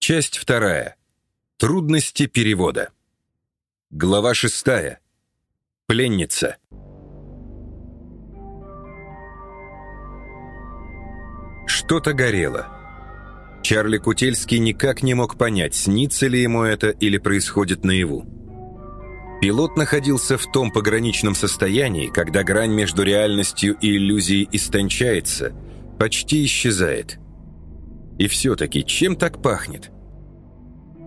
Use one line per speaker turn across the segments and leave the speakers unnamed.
Часть вторая. Трудности перевода. Глава шестая. Пленница. Что-то горело. Чарли Кутельский никак не мог понять, снится ли ему это или происходит наяву. Пилот находился в том пограничном состоянии, когда грань между реальностью и иллюзией истончается, почти исчезает. И все-таки чем так пахнет?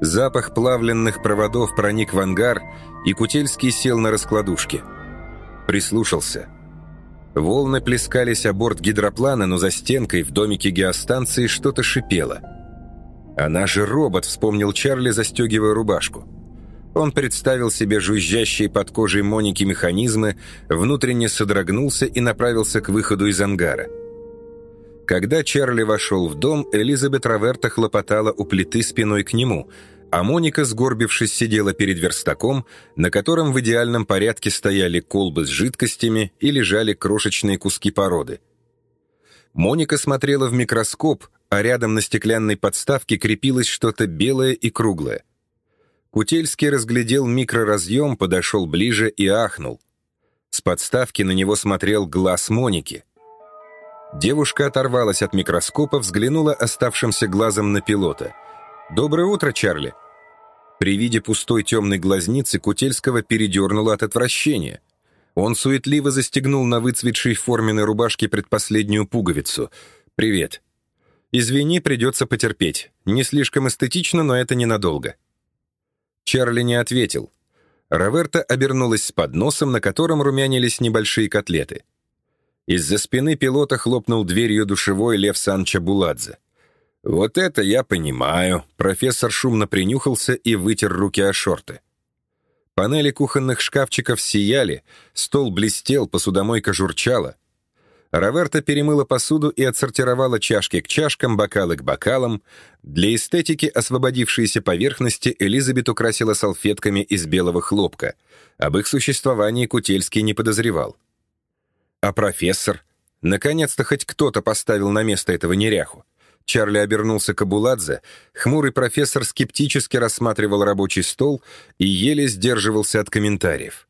Запах плавленных проводов проник в ангар, и Кутельский сел на раскладушке. Прислушался. Волны плескались о борт гидроплана, но за стенкой в домике геостанции что-то шипело. «Она же робот», — вспомнил Чарли, застегивая рубашку. Он представил себе жужжащие под кожей Моники механизмы, внутренне содрогнулся и направился к выходу из ангара. Когда Чарли вошел в дом, Элизабет Раверта хлопотала у плиты спиной к нему, а Моника, сгорбившись, сидела перед верстаком, на котором в идеальном порядке стояли колбы с жидкостями и лежали крошечные куски породы. Моника смотрела в микроскоп, а рядом на стеклянной подставке крепилось что-то белое и круглое. Кутельский разглядел микроразъем, подошел ближе и ахнул. С подставки на него смотрел глаз Моники. Девушка оторвалась от микроскопа, взглянула оставшимся глазом на пилота. «Доброе утро, Чарли!» При виде пустой темной глазницы Кутельского передернуло от отвращения. Он суетливо застегнул на выцветшей форменной рубашке предпоследнюю пуговицу. «Привет». «Извини, придется потерпеть. Не слишком эстетично, но это ненадолго». Чарли не ответил. Раверта обернулась с подносом, на котором румянились небольшие котлеты. Из-за спины пилота хлопнул дверью душевой Лев Санча Буладзе. «Вот это я понимаю». Профессор шумно принюхался и вытер руки о шорты. Панели кухонных шкафчиков сияли, стол блестел, посудомойка журчала. Раверта перемыла посуду и отсортировала чашки к чашкам, бокалы к бокалам. Для эстетики освободившиеся поверхности Элизабет украсила салфетками из белого хлопка. Об их существовании Кутельский не подозревал. А профессор? Наконец-то хоть кто-то поставил на место этого неряху. Чарли обернулся к Абуладзе. Хмурый профессор скептически рассматривал рабочий стол и еле сдерживался от комментариев.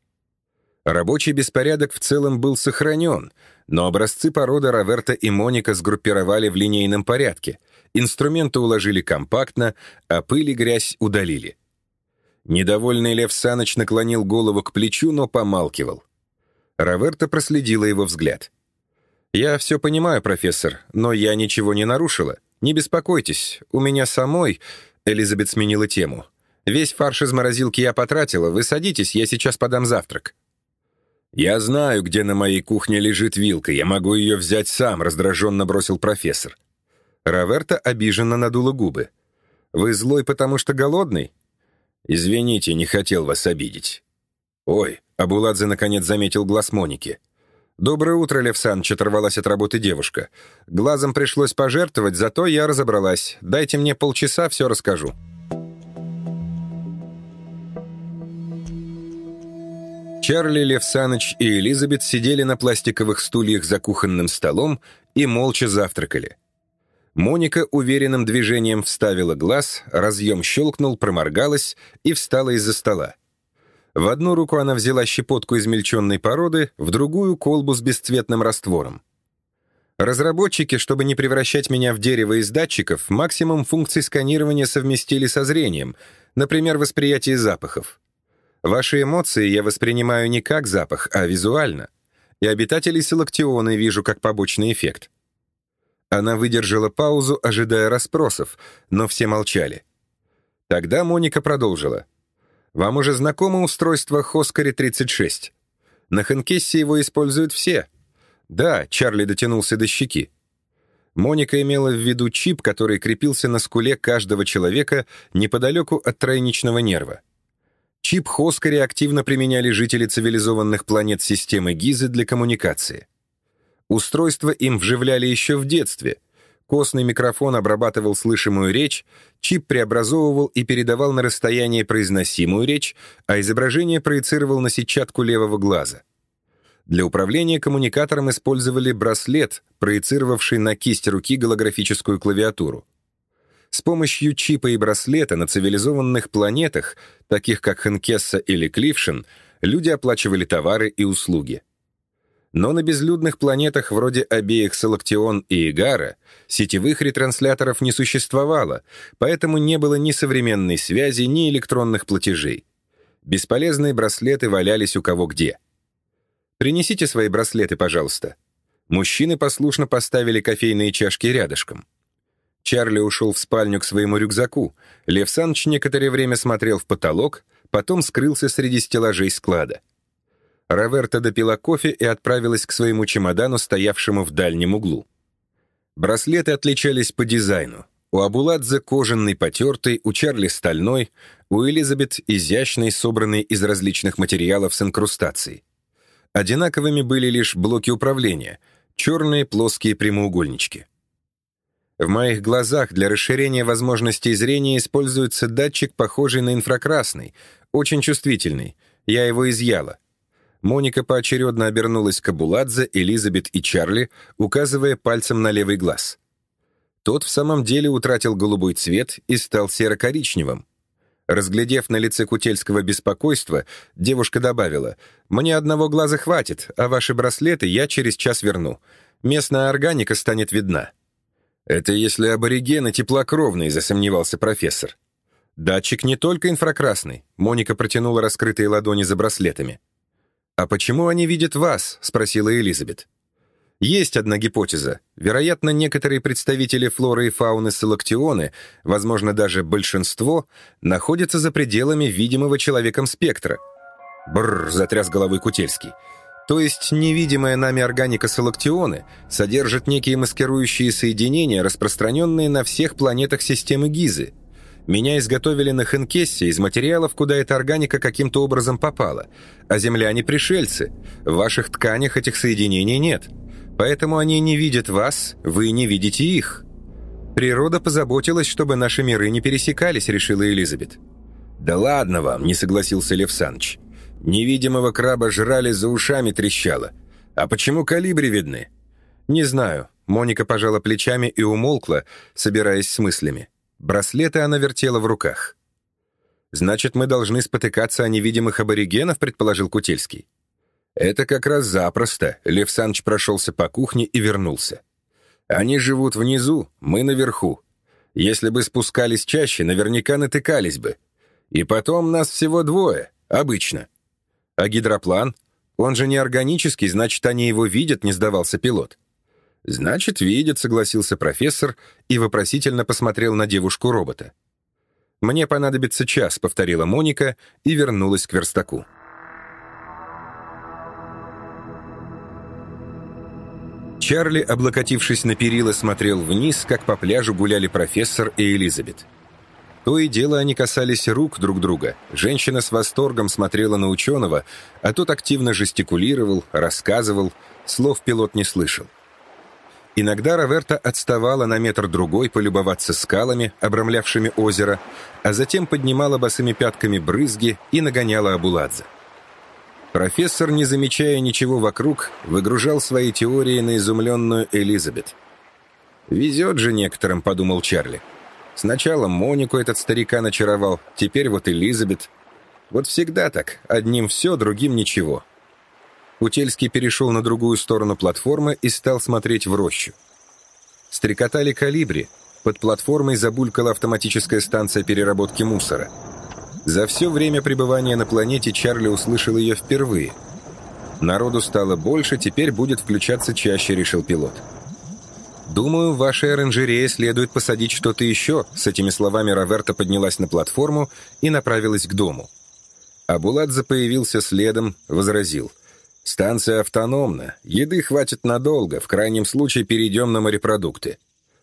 Рабочий беспорядок в целом был сохранен, но образцы породы Раверта и Моника сгруппировали в линейном порядке, инструменты уложили компактно, а пыль и грязь удалили. Недовольный Лев Саныч наклонил голову к плечу, но помалкивал. Раверта проследила его взгляд. «Я все понимаю, профессор, но я ничего не нарушила. Не беспокойтесь, у меня самой...» Элизабет сменила тему. «Весь фарш из морозилки я потратила. Вы садитесь, я сейчас подам завтрак». «Я знаю, где на моей кухне лежит вилка. Я могу ее взять сам», — раздраженно бросил профессор. Раверта обиженно надула губы. «Вы злой, потому что голодный?» «Извините, не хотел вас обидеть». «Ой», — Абуладзе наконец заметил глаз Моники. «Доброе утро, Лев Саныч», — оторвалась от работы девушка. «Глазом пришлось пожертвовать, зато я разобралась. Дайте мне полчаса, все расскажу». Чарли, Лев Саныч и Элизабет сидели на пластиковых стульях за кухонным столом и молча завтракали. Моника уверенным движением вставила глаз, разъем щелкнул, проморгалась и встала из-за стола. В одну руку она взяла щепотку измельченной породы, в другую — колбу с бесцветным раствором. Разработчики, чтобы не превращать меня в дерево из датчиков, максимум функций сканирования совместили со зрением, например, восприятие запахов. Ваши эмоции я воспринимаю не как запах, а визуально. И обитателей Селактиона вижу как побочный эффект. Она выдержала паузу, ожидая расспросов, но все молчали. Тогда Моника продолжила. «Вам уже знакомо устройство Хоскари-36? На Хэнкессе его используют все». «Да», — Чарли дотянулся до щеки. Моника имела в виду чип, который крепился на скуле каждого человека неподалеку от тройничного нерва. Чип Хоскари активно применяли жители цивилизованных планет системы Гизы для коммуникации. Устройство им вживляли еще в детстве. Костный микрофон обрабатывал слышимую речь, чип преобразовывал и передавал на расстояние произносимую речь, а изображение проецировал на сетчатку левого глаза. Для управления коммуникатором использовали браслет, проецировавший на кисть руки голографическую клавиатуру. С помощью чипа и браслета на цивилизованных планетах, таких как Хенкесса или Клившин, люди оплачивали товары и услуги. Но на безлюдных планетах вроде обеих Салактион и Игара сетевых ретрансляторов не существовало, поэтому не было ни современной связи, ни электронных платежей. Бесполезные браслеты валялись у кого где. «Принесите свои браслеты, пожалуйста». Мужчины послушно поставили кофейные чашки рядышком. Чарли ушел в спальню к своему рюкзаку. Лев Саныч некоторое время смотрел в потолок, потом скрылся среди стеллажей склада. Раверта допила кофе и отправилась к своему чемодану, стоявшему в дальнем углу. Браслеты отличались по дизайну. У Абуладзе кожаный потертый, у Чарли стальной, у Элизабет изящный, собранный из различных материалов с инкрустацией. Одинаковыми были лишь блоки управления, черные плоские прямоугольнички. В моих глазах для расширения возможностей зрения используется датчик, похожий на инфракрасный, очень чувствительный. Я его изъяла. Моника поочередно обернулась к Абуладзе, Элизабет и Чарли, указывая пальцем на левый глаз. Тот в самом деле утратил голубой цвет и стал серо-коричневым. Разглядев на лице Кутельского беспокойство, девушка добавила, «Мне одного глаза хватит, а ваши браслеты я через час верну. Местная органика станет видна». «Это если аборигены теплокровные», — засомневался профессор. «Датчик не только инфракрасный», — Моника протянула раскрытые ладони за браслетами. «А почему они видят вас?» — спросила Элизабет. Есть одна гипотеза. Вероятно, некоторые представители флоры и фауны Салактионы, возможно, даже большинство, находятся за пределами видимого человеком спектра. Бррр, затряс головой Кутельский. То есть невидимая нами органика Салактионы содержит некие маскирующие соединения, распространенные на всех планетах системы Гизы, меня изготовили на Хенкессе из материалов, куда эта органика каким-то образом попала. А земляне пришельцы. В ваших тканях этих соединений нет. Поэтому они не видят вас, вы не видите их. Природа позаботилась, чтобы наши миры не пересекались, решила Элизабет. «Да ладно вам», — не согласился Лев Саныч. «Невидимого краба жрали, за ушами трещало. А почему калибри видны?» «Не знаю». Моника пожала плечами и умолкла, собираясь с мыслями. Браслеты она вертела в руках. «Значит, мы должны спотыкаться о невидимых аборигенов», — предположил Кутельский. «Это как раз запросто», — Лев Саныч прошелся по кухне и вернулся. «Они живут внизу, мы наверху. Если бы спускались чаще, наверняка натыкались бы. И потом нас всего двое, обычно. А гидроплан? Он же не органический, значит, они его видят», — не сдавался пилот. «Значит, видит», — согласился профессор и вопросительно посмотрел на девушку-робота. «Мне понадобится час», — повторила Моника и вернулась к верстаку. Чарли, облокотившись на перила, смотрел вниз, как по пляжу гуляли профессор и Элизабет. То и дело они касались рук друг друга. Женщина с восторгом смотрела на ученого, а тот активно жестикулировал, рассказывал, слов пилот не слышал. Иногда Раверта отставала на метр-другой полюбоваться скалами, обрамлявшими озеро, а затем поднимала босыми пятками брызги и нагоняла Абуладзе. Профессор, не замечая ничего вокруг, выгружал свои теории на изумленную Элизабет. «Везет же некоторым», — подумал Чарли. «Сначала Монику этот старикан очаровал, теперь вот Элизабет. Вот всегда так, одним все, другим ничего». Утельский перешел на другую сторону платформы и стал смотреть в рощу. Стрекотали калибри. Под платформой забулькала автоматическая станция переработки мусора. За все время пребывания на планете Чарли услышал ее впервые. Народу стало больше, теперь будет включаться чаще, решил пилот. «Думаю, в вашей оранжерее следует посадить что-то еще», с этими словами Роверта поднялась на платформу и направилась к дому. Абуладзе появился следом, возразил – Станция автономна, еды хватит надолго, в крайнем случае перейдем на морепродукты.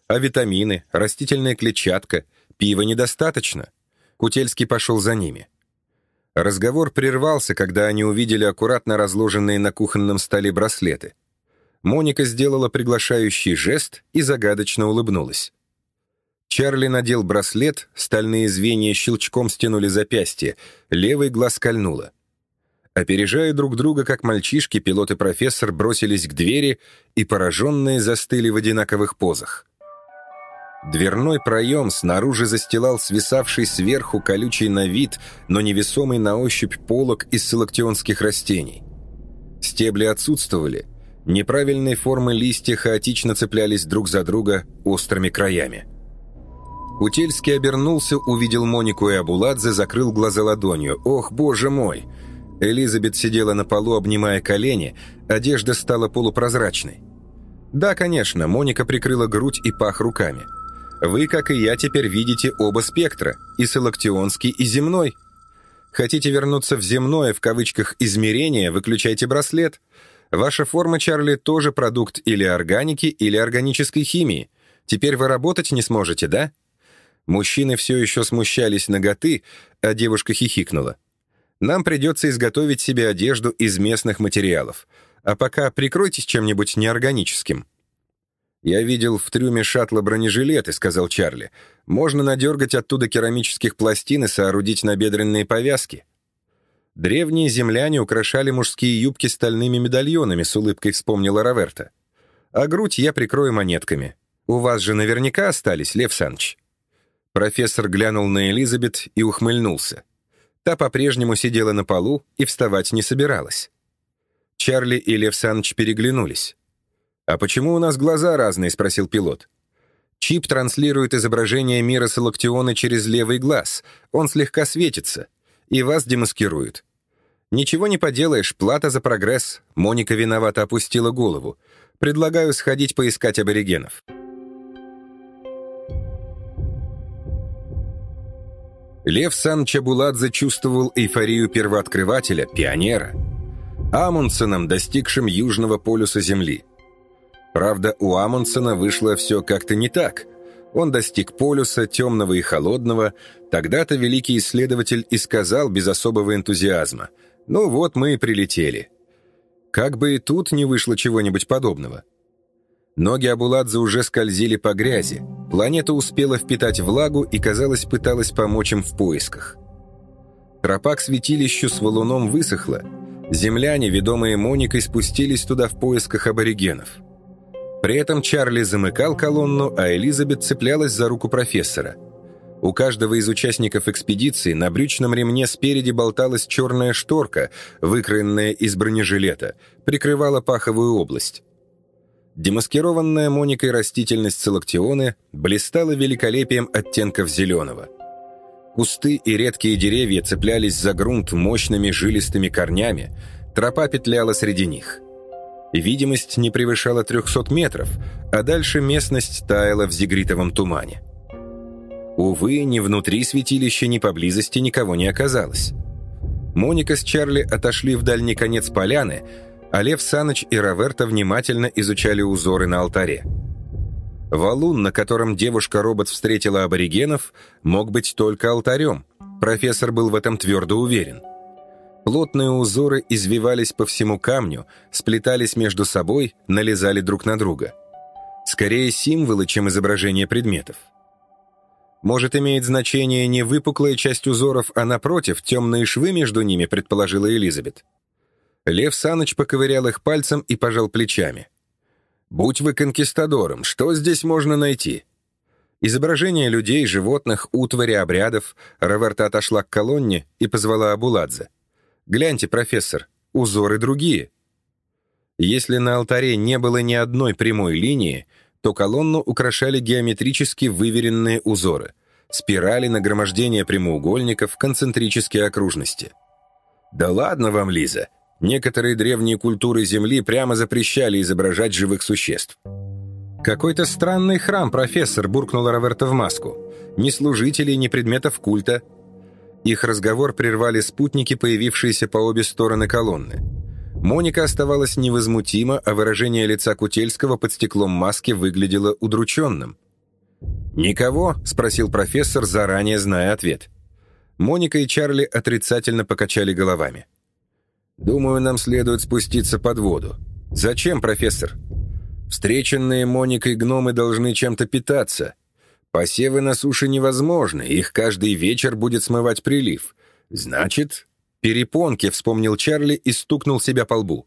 А витамины, растительная клетчатка, пива недостаточно. Кутельский пошел за ними. Разговор прервался, когда они увидели аккуратно разложенные на кухонном столе браслеты. Моника сделала приглашающий жест и загадочно улыбнулась. Чарли надел браслет, стальные звенья щелчком стянули запястье, левый глаз кольнуло. Опережая друг друга, как мальчишки, пилот и профессор бросились к двери и, пораженные, застыли в одинаковых позах. Дверной проем снаружи застилал свисавший сверху колючий на вид, но невесомый на ощупь полог из салактионских растений. Стебли отсутствовали, неправильной формы листья хаотично цеплялись друг за друга острыми краями. Утельский обернулся, увидел Монику и Абуладзе, закрыл глаза ладонью. «Ох, боже мой!» Элизабет сидела на полу, обнимая колени, одежда стала полупрозрачной. Да, конечно, Моника прикрыла грудь и пах руками. Вы, как и я, теперь видите оба спектра, и салактионский, и земной. Хотите вернуться в земное, в кавычках, измерение, выключайте браслет. Ваша форма, Чарли, тоже продукт или органики, или органической химии. Теперь вы работать не сможете, да? Мужчины все еще смущались ноготы, а девушка хихикнула. Нам придется изготовить себе одежду из местных материалов. А пока прикройтесь чем-нибудь неорганическим». «Я видел в трюме шаттла бронежилеты», — сказал Чарли. «Можно надергать оттуда керамических пластин и соорудить набедренные повязки». Древние земляне украшали мужские юбки стальными медальонами, с улыбкой вспомнила Раверта. «А грудь я прикрою монетками. У вас же наверняка остались, Лев Саныч». Профессор глянул на Элизабет и ухмыльнулся. Та по-прежнему сидела на полу и вставать не собиралась. Чарли и Лев Саныч переглянулись. «А почему у нас глаза разные?» — спросил пилот. «Чип транслирует изображение мира Салактиона через левый глаз. Он слегка светится. И вас демаскирует. Ничего не поделаешь, плата за прогресс». Моника виновато опустила голову. «Предлагаю сходить поискать аборигенов». Лев Сан Чабуладзе чувствовал эйфорию первооткрывателя, пионера. Амундсеном, достигшим Южного полюса Земли. Правда, у Амундсена вышло все как-то не так. Он достиг полюса, темного и холодного. Тогда-то великий исследователь и сказал без особого энтузиазма. «Ну вот мы и прилетели». Как бы и тут не вышло чего-нибудь подобного. Ноги Абуладзе уже скользили по грязи. Планета успела впитать влагу и, казалось, пыталась помочь им в поисках. Тропа к святилищу с валуном высохла. Земляне, ведомые Моникой, спустились туда в поисках аборигенов. При этом Чарли замыкал колонну, а Элизабет цеплялась за руку профессора. У каждого из участников экспедиции на брючном ремне спереди болталась черная шторка, выкроенная из бронежилета, прикрывала паховую область. Демаскированная Моникой растительность Целактионы блистала великолепием оттенков зеленого. Кусты и редкие деревья цеплялись за грунт мощными жилистыми корнями, тропа петляла среди них. Видимость не превышала 300 метров, а дальше местность таяла в зигритовом тумане. Увы, ни внутри святилища, ни поблизости никого не оказалось. Моника с Чарли отошли в дальний конец поляны, а Саныч и Раверта внимательно изучали узоры на алтаре. Валун, на котором девушка-робот встретила аборигенов, мог быть только алтарем. Профессор был в этом твердо уверен. Плотные узоры извивались по всему камню, сплетались между собой, налезали друг на друга. Скорее символы, чем изображение предметов. Может, имеет значение не выпуклая часть узоров, а напротив, темные швы между ними, предположила Элизабет. Лев Саныч поковырял их пальцем и пожал плечами. «Будь вы конкистадором, что здесь можно найти?» Изображения людей, животных, утвари, обрядов. Раверта отошла к колонне и позвала Абуладзе. «Гляньте, профессор, узоры другие». Если на алтаре не было ни одной прямой линии, то колонну украшали геометрически выверенные узоры, спирали, нагромождения прямоугольников, концентрические окружности. «Да ладно вам, Лиза, Некоторые древние культуры Земли прямо запрещали изображать живых существ. «Какой-то странный храм, профессор», — буркнула Роберта в маску. «Ни служителей, ни предметов культа». Их разговор прервали спутники, появившиеся по обе стороны колонны. Моника оставалась невозмутима, а выражение лица Кутельского под стеклом маски выглядело удрученным. «Никого?» — спросил профессор, заранее зная ответ. Моника и Чарли отрицательно покачали головами. Думаю, нам следует спуститься под воду. Зачем, профессор? Встреченные Моникой гномы должны чем-то питаться. Посевы на суше невозможны, их каждый вечер будет смывать прилив. Значит, перепонки, вспомнил Чарли и стукнул себя по лбу.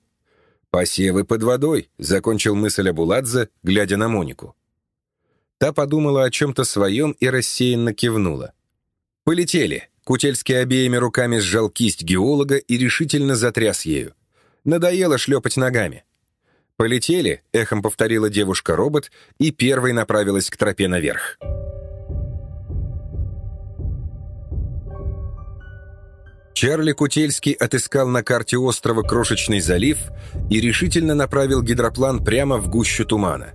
«Посевы под водой», — закончил мысль Абуладзе, глядя на Монику. Та подумала о чем-то своем и рассеянно кивнула. «Полетели!» Кутельский обеими руками сжал кисть геолога и решительно затряс ею. Надоело шлепать ногами. «Полетели», — эхом повторила девушка-робот и первой направилась к тропе наверх. Чарли Кутельский отыскал на карте острова крошечный залив и решительно направил гидроплан прямо в гущу тумана.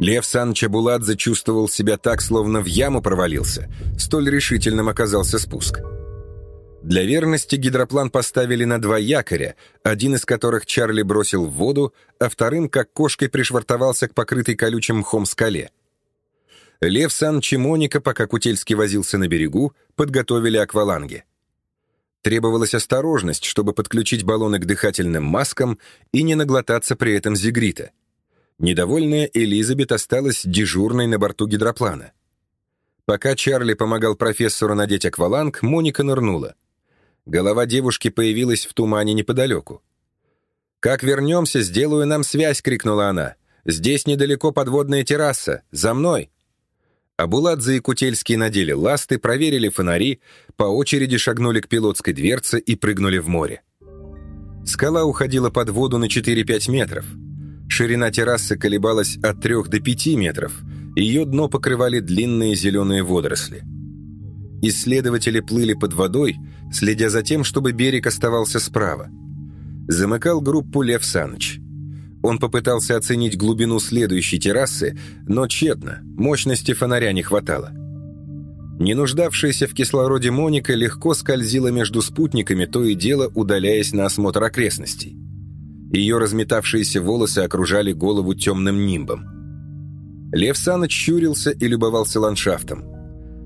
Лев Санча Буладзе чувствовал себя так, словно в яму провалился. Столь решительным оказался спуск. Для верности гидроплан поставили на два якоря, один из которых Чарли бросил в воду, а вторым, как кошкой, пришвартовался к покрытой колючим мхом скале. Лев Санч и Моника, пока Кутельский возился на берегу, подготовили акваланги. Требовалась осторожность, чтобы подключить баллоны к дыхательным маскам и не наглотаться при этом зигрита. Недовольная Элизабет осталась дежурной на борту гидроплана. Пока Чарли помогал профессору надеть акваланг, Моника нырнула. Голова девушки появилась в тумане неподалеку. «Как вернемся, сделаю нам связь!» — крикнула она. «Здесь недалеко подводная терраса. За мной!» Абуладзе и Кутельский надели ласты, проверили фонари, по очереди шагнули к пилотской дверце и прыгнули в море. Скала уходила под воду на 4-5 метров. Ширина террасы колебалась от 3 до 5 метров, ее дно покрывали длинные зеленые водоросли. Исследователи плыли под водой, следя за тем, чтобы берег оставался справа. Замыкал группу Лев Саныч. Он попытался оценить глубину следующей террасы, но тщетно, мощности фонаря не хватало. Не нуждавшаяся в кислороде Моника легко скользила между спутниками, то и дело удаляясь на осмотр окрестностей. Ее разметавшиеся волосы окружали голову темным нимбом. Лев Саныч щурился и любовался ландшафтом.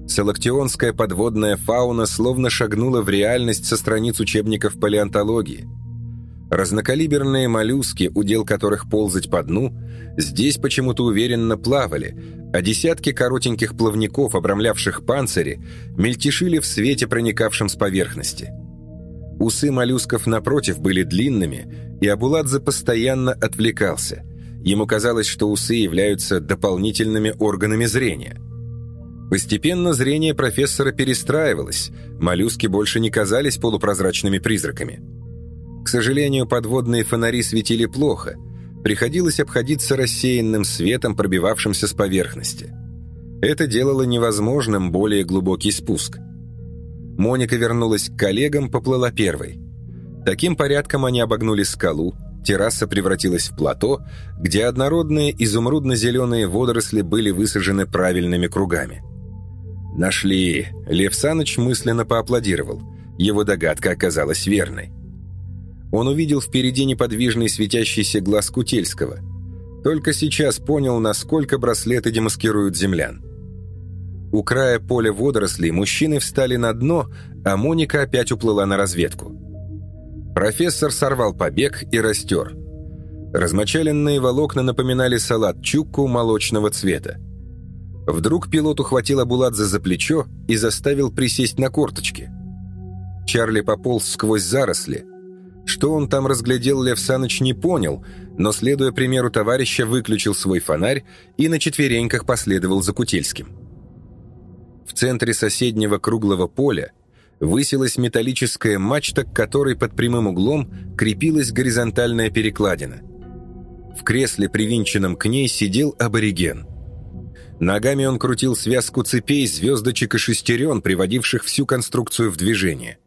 Салактионская подводная фауна словно шагнула в реальность со страниц учебников палеонтологии. Разнокалиберные моллюски, удел которых ползать по дну, здесь почему-то уверенно плавали, а десятки коротеньких плавников, обрамлявших панцири, мельтешили в свете, проникавшем с поверхности. Усы моллюсков напротив были длинными, и Абуладзе постоянно отвлекался. Ему казалось, что усы являются дополнительными органами зрения – Постепенно зрение профессора перестраивалось, моллюски больше не казались полупрозрачными призраками. К сожалению, подводные фонари светили плохо, приходилось обходиться рассеянным светом, пробивавшимся с поверхности. Это делало невозможным более глубокий спуск. Моника вернулась к коллегам, поплыла первой. Таким порядком они обогнули скалу, терраса превратилась в плато, где однородные изумрудно-зеленые водоросли были высажены правильными кругами. «Нашли!» — Лев Саныч мысленно поаплодировал. Его догадка оказалась верной. Он увидел впереди неподвижный светящийся глаз Кутельского. Только сейчас понял, насколько браслеты демаскируют землян. У края поля водорослей мужчины встали на дно, а Моника опять уплыла на разведку. Профессор сорвал побег и растер. Размочаленные волокна напоминали салат чукку молочного цвета. Вдруг пилот ухватил Абуладзе за плечо и заставил присесть на корточки. Чарли пополз сквозь заросли. Что он там разглядел, Лев Саныч не понял, но, следуя примеру товарища, выключил свой фонарь и на четвереньках последовал за Кутельским. В центре соседнего круглого поля высилась металлическая мачта, к которой под прямым углом крепилась горизонтальная перекладина. В кресле, привинченном к ней, сидел абориген – Ногами он крутил связку цепей, звездочек и шестерен, приводивших всю конструкцию в движение.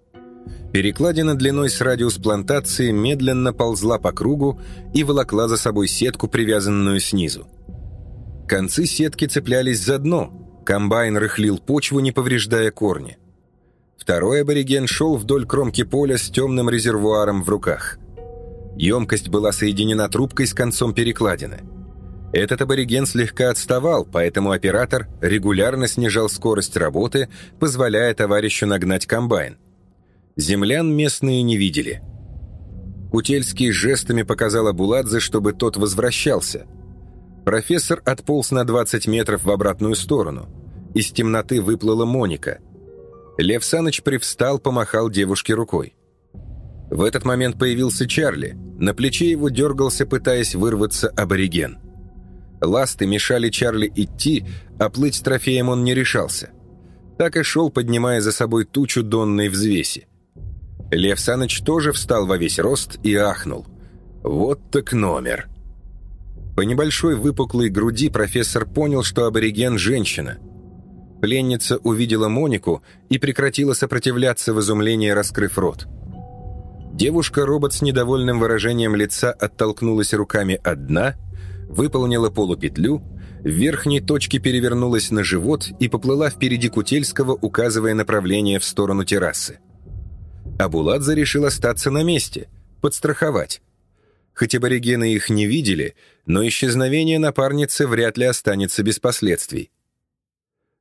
Перекладина длиной с радиус плантации медленно ползла по кругу и волокла за собой сетку, привязанную снизу. Концы сетки цеплялись за дно, комбайн рыхлил почву, не повреждая корни. Второй абориген шел вдоль кромки поля с темным резервуаром в руках. Емкость была соединена трубкой с концом перекладины – этот абориген слегка отставал, поэтому оператор регулярно снижал скорость работы, позволяя товарищу нагнать комбайн. Землян местные не видели. Кутельский жестами показал Абуладзе, чтобы тот возвращался. Профессор отполз на 20 метров в обратную сторону. Из темноты выплыла Моника. Лев Саныч привстал, помахал девушке рукой. В этот момент появился Чарли. На плече его дергался, пытаясь вырваться абориген. Ласты мешали Чарли идти, а плыть трофеем он не решался. Так и шел, поднимая за собой тучу донной взвеси. Лев Саныч тоже встал во весь рост и ахнул. «Вот так номер!» По небольшой выпуклой груди профессор понял, что абориген – женщина. Пленница увидела Монику и прекратила сопротивляться в изумлении, раскрыв рот. Девушка-робот с недовольным выражением лица оттолкнулась руками от дна, выполнила полупетлю, в верхней точке перевернулась на живот и поплыла впереди Кутельского, указывая направление в сторону террасы. Абуладзе решил остаться на месте, подстраховать. Хоть аборигены их не видели, но исчезновение напарницы вряд ли останется без последствий.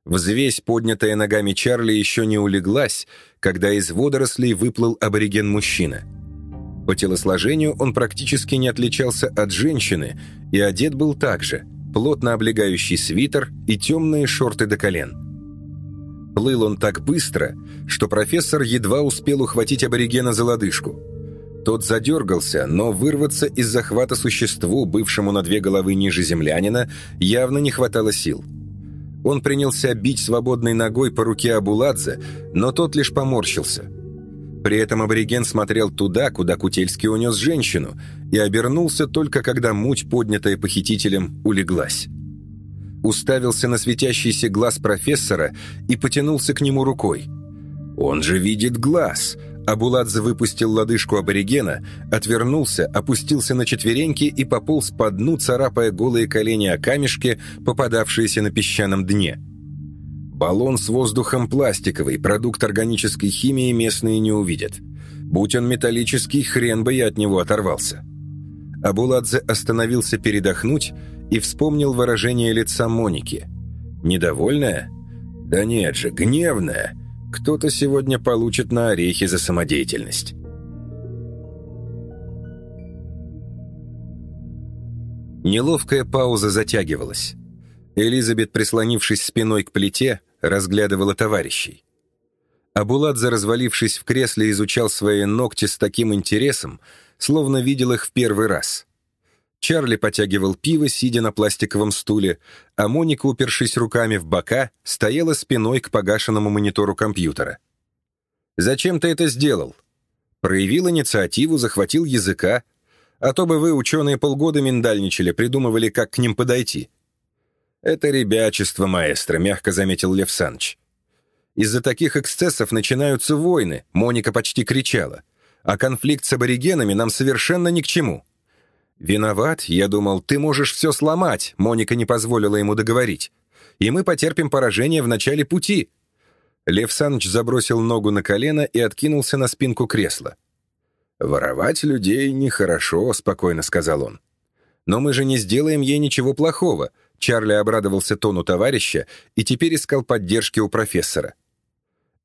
Взвесь, поднятая ногами Чарли, еще не улеглась, когда из водорослей выплыл абориген-мужчина. По телосложению он практически не отличался от женщины и одет был так же – плотно облегающий свитер и темные шорты до колен. Плыл он так быстро, что профессор едва успел ухватить аборигена за лодыжку. Тот задергался, но вырваться из захвата существу, бывшему на две головы ниже землянина, явно не хватало сил – он принялся бить свободной ногой по руке Абуладзе, но тот лишь поморщился. При этом абориген смотрел туда, куда Кутельский унес женщину, и обернулся только когда муть, поднятая похитителем, улеглась. Уставился на светящийся глаз профессора и потянулся к нему рукой. «Он же видит глаз!» Абуладзе выпустил лодыжку аборигена, отвернулся, опустился на четвереньки и пополз по дну, царапая голые колени о камешке, попадавшиеся на песчаном дне. Баллон с воздухом пластиковый, продукт органической химии местные не увидят. Будь он металлический, хрен бы я от него оторвался. Абуладзе остановился передохнуть и вспомнил выражение лица Моники. «Недовольная? Да нет же, гневная!» Кто-то сегодня получит на орехи за самодеятельность. Неловкая пауза затягивалась. Элизабет, прислонившись спиной к плите, разглядывала товарищей. Абуладзе, развалившись в кресле, изучал свои ногти с таким интересом, словно видел их в первый раз. Чарли потягивал пиво, сидя на пластиковом стуле, а Моника, упершись руками в бока, стояла спиной к погашенному монитору компьютера. «Зачем ты это сделал?» «Проявил инициативу, захватил языка. А то бы вы, ученые, полгода миндальничали, придумывали, как к ним подойти». «Это ребячество, маэстро», — мягко заметил Лев Саныч. «Из-за таких эксцессов начинаются войны», — Моника почти кричала. «А конфликт с аборигенами нам совершенно ни к чему». «Виноват, я думал, ты можешь все сломать», Моника не позволила ему договорить. «И мы потерпим поражение в начале пути». Лев Саныч забросил ногу на колено и откинулся на спинку кресла. «Воровать людей нехорошо», — спокойно сказал он. «Но мы же не сделаем ей ничего плохого», — Чарли обрадовался тону товарища и теперь искал поддержки у профессора.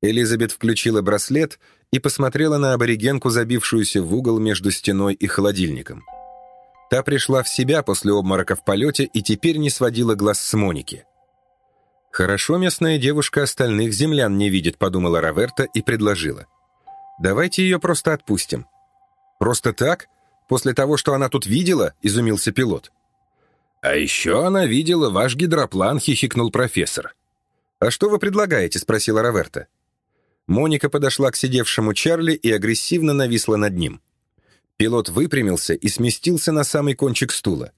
Элизабет включила браслет и посмотрела на аборигенку, забившуюся в угол между стеной и холодильником. Та пришла в себя после обморока в полете и теперь не сводила глаз с Моники. «Хорошо местная девушка остальных землян не видит», — подумала Раверта и предложила. «Давайте ее просто отпустим». «Просто так? После того, что она тут видела?» — изумился пилот. «А еще она видела ваш гидроплан», — хихикнул профессор. «А что вы предлагаете?» — спросила Раверта. Моника подошла к сидевшему Чарли и агрессивно нависла над ним. Пилот выпрямился и сместился на самый кончик стула.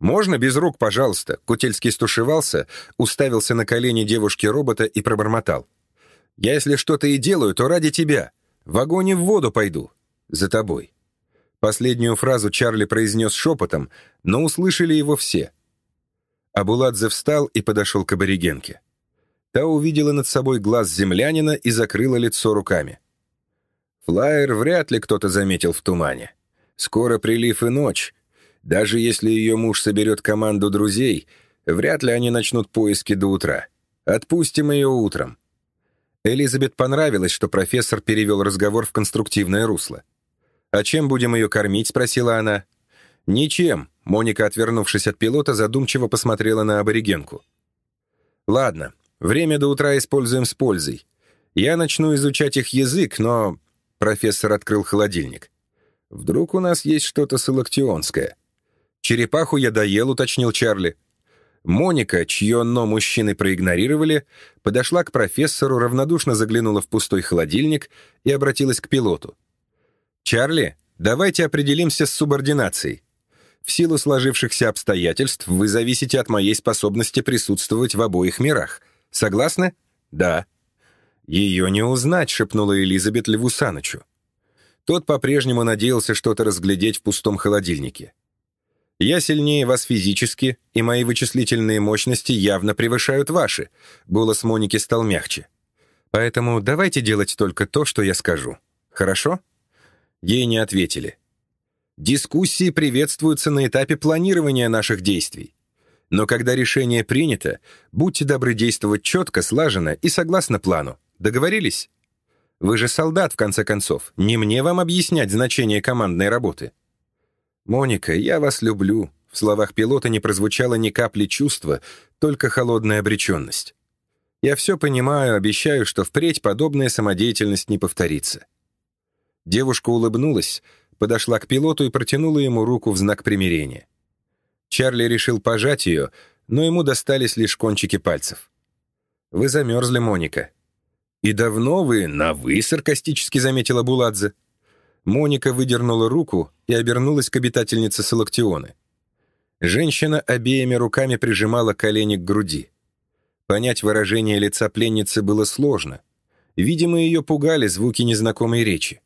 «Можно без рук, пожалуйста?» Кутельский стушевался, уставился на колени девушки-робота и пробормотал. «Я, если что-то и делаю, то ради тебя. В и в воду пойду. За тобой». Последнюю фразу Чарли произнес шепотом, но услышали его все. Абуладзе встал и подошел к аборигенке. Та увидела над собой глаз землянина и закрыла лицо руками. Флайер вряд ли кто-то заметил в тумане. Скоро прилив и ночь. Даже если ее муж соберет команду друзей, вряд ли они начнут поиски до утра. Отпустим ее утром. Элизабет понравилось, что профессор перевел разговор в конструктивное русло. «А чем будем ее кормить?» — спросила она. «Ничем», — Моника, отвернувшись от пилота, задумчиво посмотрела на аборигенку. «Ладно, время до утра используем с пользой. Я начну изучать их язык, но Профессор открыл холодильник. «Вдруг у нас есть что-то салактионское?» «Черепаху я доел», — уточнил Чарли. Моника, чье «но» мужчины проигнорировали, подошла к профессору, равнодушно заглянула в пустой холодильник и обратилась к пилоту. «Чарли, давайте определимся с субординацией. В силу сложившихся обстоятельств вы зависите от моей способности присутствовать в обоих мирах. Согласны? Да. Ее не узнать, шепнула Элизабет Льву Санычу. Тот по-прежнему надеялся что-то разглядеть в пустом холодильнике. «Я сильнее вас физически, и мои вычислительные мощности явно превышают ваши», голос Моники стал мягче. «Поэтому давайте делать только то, что я скажу. Хорошо?» Ей не ответили. Дискуссии приветствуются на этапе планирования наших действий. Но когда решение принято, будьте добры действовать четко, слаженно и согласно плану. Договорились? Вы же солдат, в конце концов. Не мне вам объяснять значение командной работы. «Моника, я вас люблю». В словах пилота не прозвучало ни капли чувства, только холодная обреченность. «Я все понимаю, обещаю, что впредь подобная самодеятельность не повторится». Девушка улыбнулась, подошла к пилоту и протянула ему руку в знак примирения. Чарли решил пожать ее, но ему достались лишь кончики пальцев. «Вы замерзли, Моника». «И давно вы на «вы», — саркастически заметила Буладзе. Моника выдернула руку и обернулась к обитательнице Салактионы. Женщина обеими руками прижимала колени к груди. Понять выражение лица пленницы было сложно. Видимо, ее пугали звуки незнакомой речи.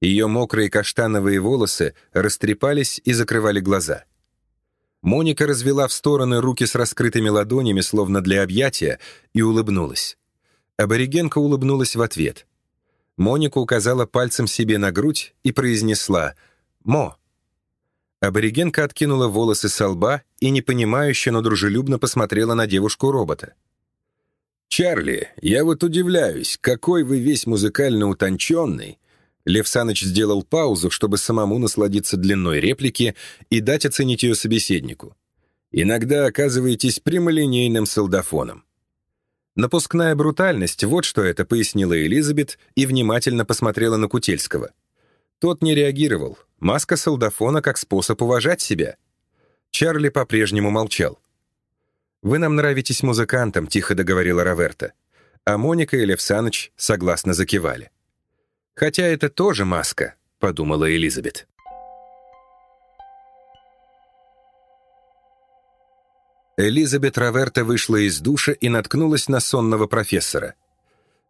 Ее мокрые каштановые волосы растрепались и закрывали глаза. Моника развела в стороны руки с раскрытыми ладонями, словно для объятия, и улыбнулась. Аборигенка улыбнулась в ответ. Моника указала пальцем себе на грудь и произнесла «Мо». Аборигенка откинула волосы со лба и непонимающе, но дружелюбно посмотрела на девушку-робота. «Чарли, я вот удивляюсь, какой вы весь музыкально утонченный, Лев Саныч сделал паузу, чтобы самому насладиться длиной реплики и дать оценить ее собеседнику. «Иногда оказываетесь прямолинейным солдафоном». «Напускная брутальность, вот что это», — пояснила Элизабет и внимательно посмотрела на Кутельского. Тот не реагировал. Маска солдафона как способ уважать себя. Чарли по-прежнему молчал. «Вы нам нравитесь музыкантам», — тихо договорила Раверта. А Моника и Лев Саныч согласно закивали. «Хотя это тоже маска», — подумала Элизабет. Элизабет Раверта вышла из душа и наткнулась на сонного профессора.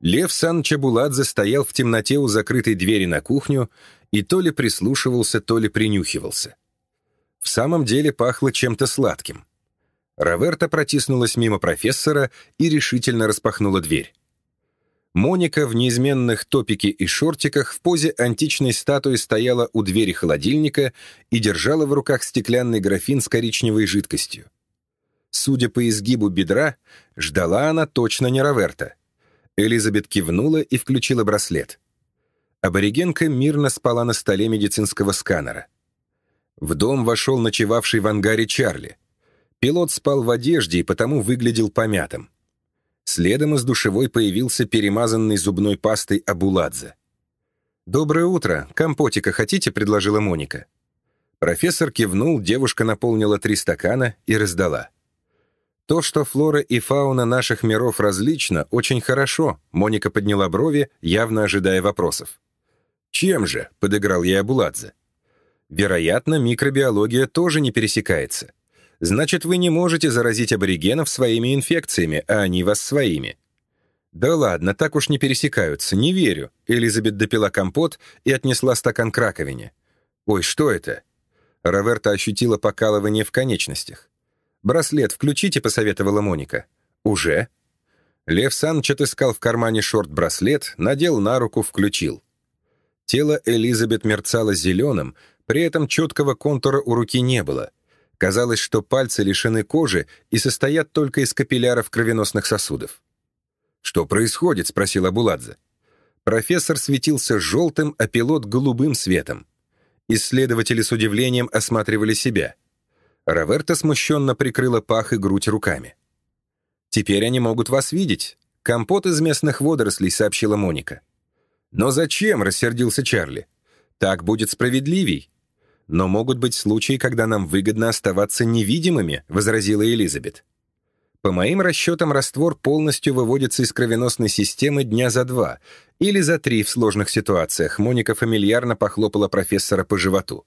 Лев Сан Чабуладзе стоял в темноте у закрытой двери на кухню и то ли прислушивался, то ли принюхивался. В самом деле пахло чем-то сладким. Раверта протиснулась мимо профессора и решительно распахнула дверь. Моника в неизменных топике и шортиках в позе античной статуи стояла у двери холодильника и держала в руках стеклянный графин с коричневой жидкостью. Судя по изгибу бедра, ждала она точно не Роверта. Элизабет кивнула и включила браслет. Аборигенка мирно спала на столе медицинского сканера. В дом вошел ночевавший в ангаре Чарли. Пилот спал в одежде и потому выглядел помятым. Следом из душевой появился перемазанный зубной пастой Абуладзе. «Доброе утро. Компотика хотите?» — предложила Моника. Профессор кивнул, девушка наполнила три стакана и раздала. «То, что флора и фауна наших миров различна, очень хорошо», — Моника подняла брови, явно ожидая вопросов. «Чем же?» — подыграл ей Абуладзе. «Вероятно, микробиология тоже не пересекается. Значит, вы не можете заразить аборигенов своими инфекциями, а они вас своими. Да ладно, так уж не пересекаются, не верю. Элизабет допила компот и отнесла стакан к раковине. Ой, что это? Роверта ощутила покалывание в конечностях. «Браслет включите», — посоветовала Моника. «Уже?» Лев Санч отыскал в кармане шорт-браслет, надел на руку, включил. Тело Элизабет мерцало зеленым, при этом четкого контура у руки не было — Казалось, что пальцы лишены кожи и состоят только из капилляров кровеносных сосудов. «Что происходит?» — спросил Абуладзе. Профессор светился желтым, а пилот — голубым светом. Исследователи с удивлением осматривали себя. Раверта смущенно прикрыла пах и грудь руками. «Теперь они могут вас видеть. Компот из местных водорослей», — сообщила Моника. «Но зачем?» — рассердился Чарли. «Так будет справедливей. «Но могут быть случаи, когда нам выгодно оставаться невидимыми», — возразила Элизабет. По моим расчетам, раствор полностью выводится из кровеносной системы дня за два или за три в сложных ситуациях. Моника фамильярно похлопала профессора по животу.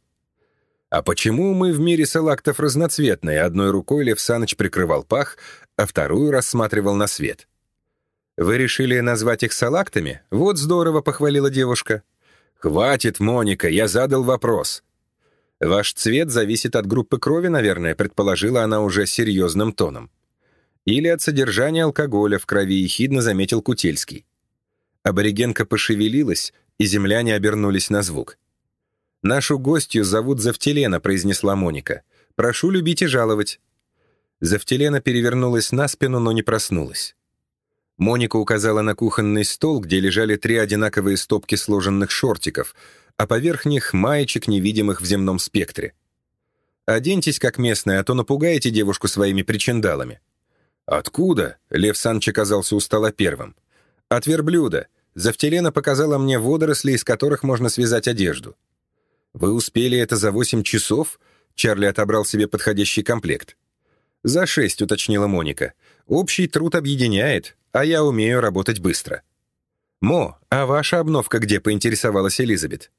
А почему мы в мире салактов разноцветные? Одной рукой Лев Саныч прикрывал пах, а вторую рассматривал на свет. «Вы решили назвать их салактами? Вот здорово», — похвалила девушка. «Хватит, Моника, я задал вопрос». «Ваш цвет зависит от группы крови, наверное», — предположила она уже серьезным тоном. Или от содержания алкоголя в крови, ехидно заметил Кутельский. Аборигенка пошевелилась, и земляне обернулись на звук. «Нашу гостью зовут Завтелена», — произнесла Моника. «Прошу любить и жаловать». Завтелена перевернулась на спину, но не проснулась. Моника указала на кухонный стол, где лежали три одинаковые стопки сложенных шортиков, а поверх них маечек, невидимых в земном спектре. «Оденьтесь как местные, а то напугаете девушку своими причиндалами». «Откуда?» — Лев Санч оказался у стола первым. «От верблюда. Завтелена показала мне водоросли, из которых можно связать одежду». «Вы успели это за восемь часов?» Чарли отобрал себе подходящий комплект. «За шесть», — уточнила Моника. «Общий труд объединяет, а я умею работать быстро». «Мо, а ваша обновка где?» — поинтересовалась Элизабет.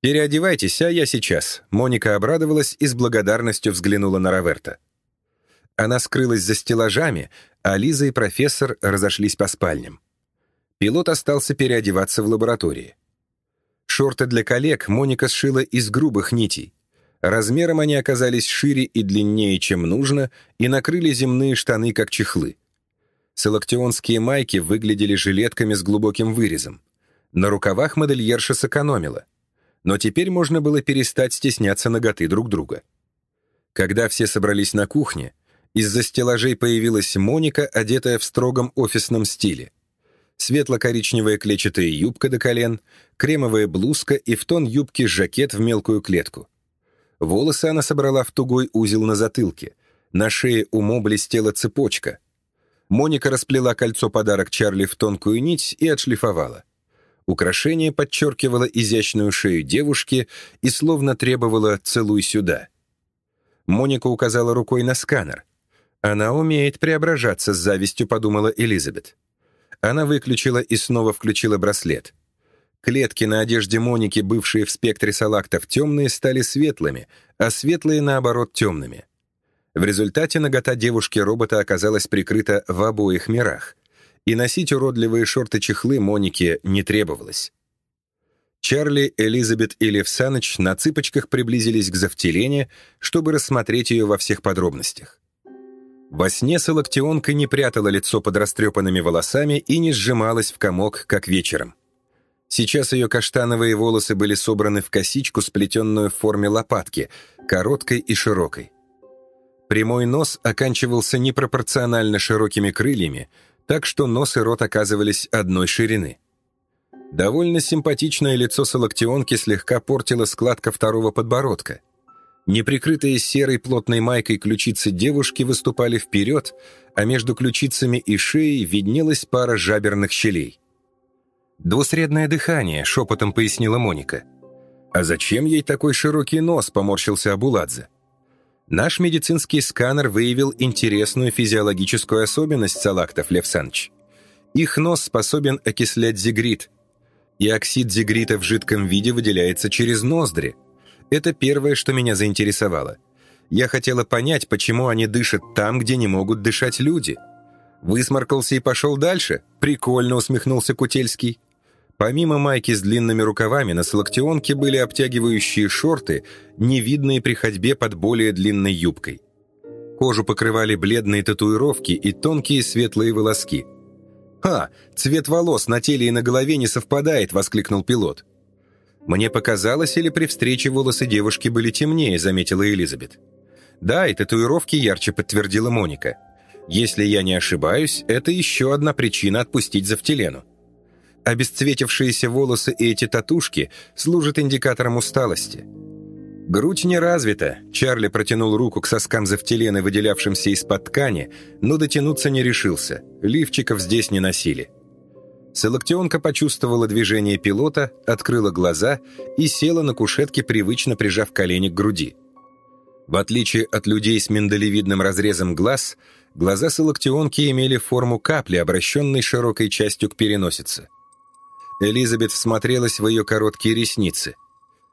«Переодевайтесь, а я сейчас». Моника обрадовалась и с благодарностью взглянула на Роверта. Она скрылась за стеллажами, а Лиза и профессор разошлись по спальням. Пилот остался переодеваться в лаборатории. Шорты для коллег Моника сшила из грубых нитей. Размером они оказались шире и длиннее, чем нужно, и накрыли земные штаны, как чехлы. Селактионские майки выглядели жилетками с глубоким вырезом. На рукавах модельерша сэкономила. Но теперь можно было перестать стесняться ноготы друг друга. Когда все собрались на кухне, из-за стеллажей появилась Моника, одетая в строгом офисном стиле. Светло-коричневая клетчатая юбка до колен, кремовая блузка и в тон юбки жакет в мелкую клетку. Волосы она собрала в тугой узел на затылке. На шее у Мо блестела цепочка. Моника расплела кольцо-подарок Чарли в тонкую нить и отшлифовала. Украшение подчеркивало изящную шею девушки и словно требовало «целуй сюда». Моника указала рукой на сканер — «Она умеет преображаться с завистью», — подумала Элизабет. Она выключила и снова включила браслет. Клетки на одежде Моники, бывшие в спектре салактов темные, стали светлыми, а светлые, наоборот, темными. В результате нагота девушки-робота оказалась прикрыта в обоих мирах, и носить уродливые шорты-чехлы Монике не требовалось. Чарли, Элизабет и Лев Саныч на цыпочках приблизились к Завтелене, чтобы рассмотреть ее во всех подробностях. Во сне Салактионка не прятала лицо под растрепанными волосами и не сжималась в комок, как вечером. Сейчас ее каштановые волосы были собраны в косичку, сплетенную в форме лопатки, короткой и широкой. Прямой нос оканчивался непропорционально широкими крыльями, так что нос и рот оказывались одной ширины. Довольно симпатичное лицо Салактионки слегка портила складка второго подбородка – Неприкрытые серой плотной майкой ключицы девушки выступали вперед, а между ключицами и шеей виднелась пара жаберных щелей. «Двусредное дыхание», — шепотом пояснила Моника. «А зачем ей такой широкий нос?» — поморщился Абуладзе. Наш медицинский сканер выявил интересную физиологическую особенность салактов, Лев Саныч. Их нос способен окислять зигрит, и оксид зигрита в жидком виде выделяется через ноздри — это первое, что меня заинтересовало. Я хотела понять, почему они дышат там, где не могут дышать люди. Высморкался и пошел дальше? Прикольно, усмехнулся Кутельский. Помимо майки с длинными рукавами, на салактионке были обтягивающие шорты, невидные при ходьбе под более длинной юбкой. Кожу покрывали бледные татуировки и тонкие светлые волоски. «Ха! Цвет волос на теле и на голове не совпадает!» — воскликнул пилот. «Мне показалось, или при встрече волосы девушки были темнее», — заметила Элизабет. «Да, и татуировки ярче», — подтвердила Моника. «Если я не ошибаюсь, это еще одна причина отпустить Завтелену. Обесцветившиеся волосы и эти татушки служат индикатором усталости». «Грудь не развита», — Чарли протянул руку к соскам Завтелены, выделявшимся из-под ткани, но дотянуться не решился. Лифчиков здесь не носили. Салактионка почувствовала движение пилота, открыла глаза и села на кушетке, привычно прижав колени к груди. В отличие от людей с миндалевидным разрезом глаз, глаза салактионки имели форму капли, обращенной широкой частью к переносице. Элизабет всмотрелась в ее короткие ресницы.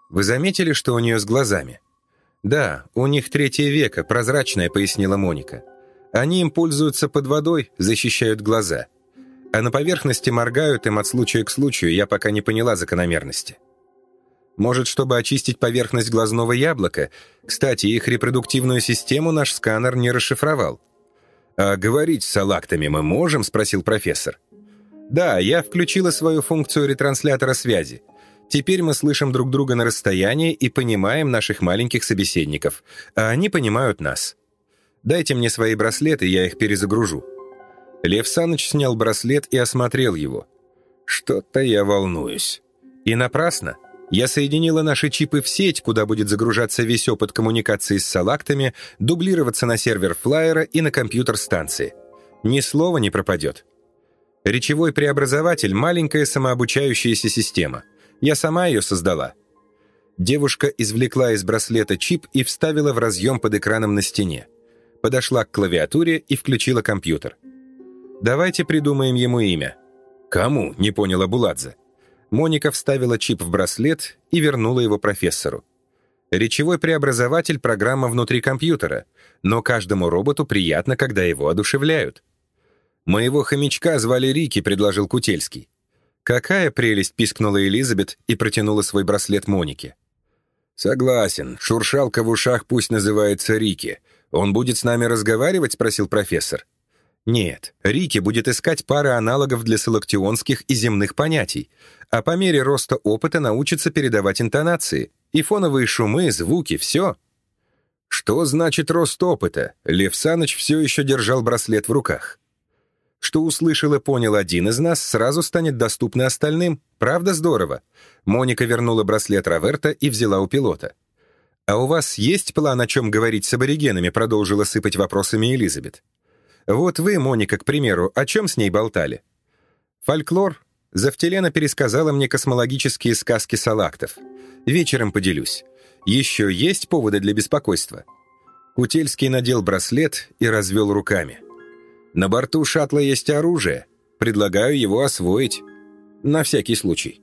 «Вы заметили, что у нее с глазами?» «Да, у них третье века, прозрачное», — пояснила Моника. «Они им пользуются под водой, защищают глаза» а на поверхности моргают им от случая к случаю, я пока не поняла закономерности. Может, чтобы очистить поверхность глазного яблока? Кстати, их репродуктивную систему наш сканер не расшифровал. «А говорить с салактами мы можем?» — спросил профессор. «Да, я включила свою функцию ретранслятора связи. Теперь мы слышим друг друга на расстоянии и понимаем наших маленьких собеседников, а они понимают нас. Дайте мне свои браслеты, я их перезагружу». Лев Саныч снял браслет и осмотрел его. «Что-то я волнуюсь». И напрасно. Я соединила наши чипы в сеть, куда будет загружаться весь опыт коммуникации с салактами, дублироваться на сервер флайера и на компьютер станции. Ни слова не пропадет. Речевой преобразователь — маленькая самообучающаяся система. Я сама ее создала. Девушка извлекла из браслета чип и вставила в разъем под экраном на стене. Подошла к клавиатуре и включила компьютер. Давайте придумаем ему имя». «Кому?» — не поняла Буладзе. Моника вставила чип в браслет и вернула его профессору. Речевой преобразователь — программа внутри компьютера, но каждому роботу приятно, когда его одушевляют. «Моего хомячка звали Рики», — предложил Кутельский. «Какая прелесть!» — пискнула Элизабет и протянула свой браслет Монике. «Согласен. Шуршалка в ушах пусть называется Рики. Он будет с нами разговаривать?» — спросил профессор. Нет, Рики будет искать пары аналогов для салактионских и земных понятий, а по мере роста опыта научится передавать интонации, и фоновые шумы, звуки, все. Что значит рост опыта? Лев Саныч все еще держал браслет в руках. Что услышал и понял один из нас, сразу станет доступно остальным. Правда здорово? Моника вернула браслет Раверта и взяла у пилота. «А у вас есть план, о чем говорить с аборигенами?» продолжила сыпать вопросами Элизабет. Вот вы, Моника, к примеру, о чем с ней болтали? Фольклор. Завтелена пересказала мне космологические сказки салактов. Вечером поделюсь. Еще есть поводы для беспокойства?» Кутельский надел браслет и развел руками. «На борту шаттла есть оружие. Предлагаю его освоить. На всякий случай».